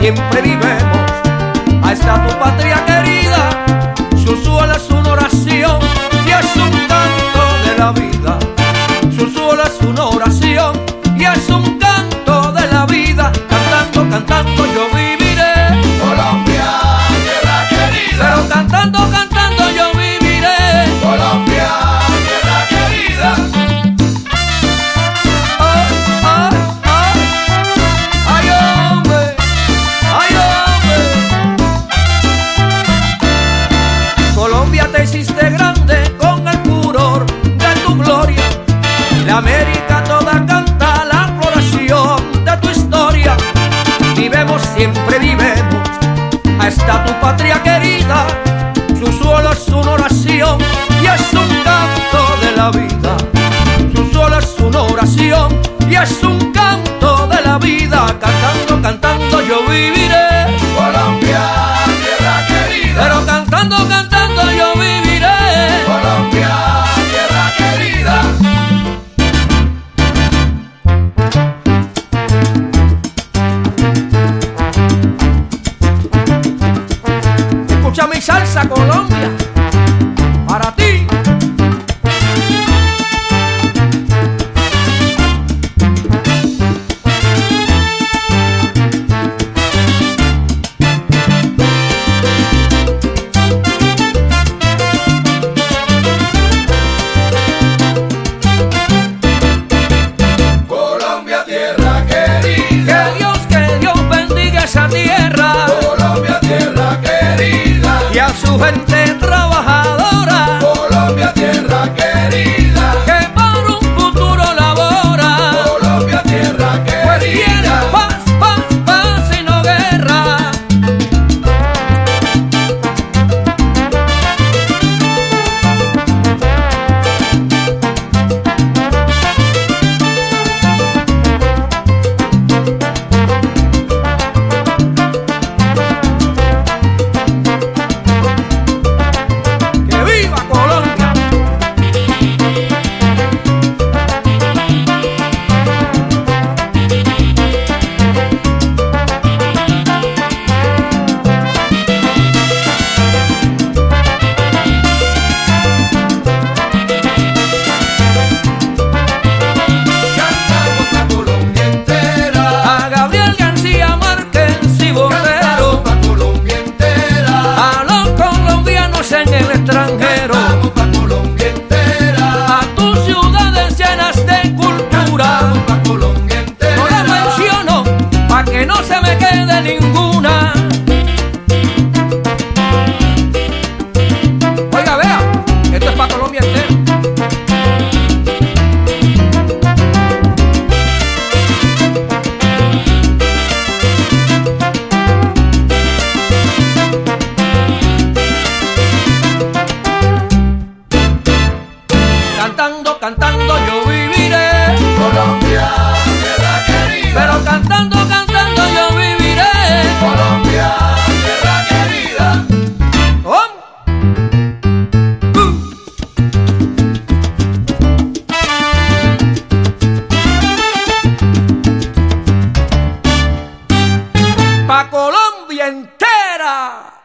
siempre vivemos. Ahí está tu patria querida, su suelo es una oración y es un canto de la vida. Su suelo es una oración y es un canto de la vida. Cantando, cantando yo vivo. es un canto de la vida. Su solo es una oración y es un canto de la vida. Cantando, cantando yo viviré. Colombia, tierra querida. Pero cantando, cantando yo viviré. Colombia, tierra querida. Escucha mi salsa, Colombia. tu gente vida entera.